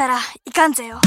たらいかんぜよ。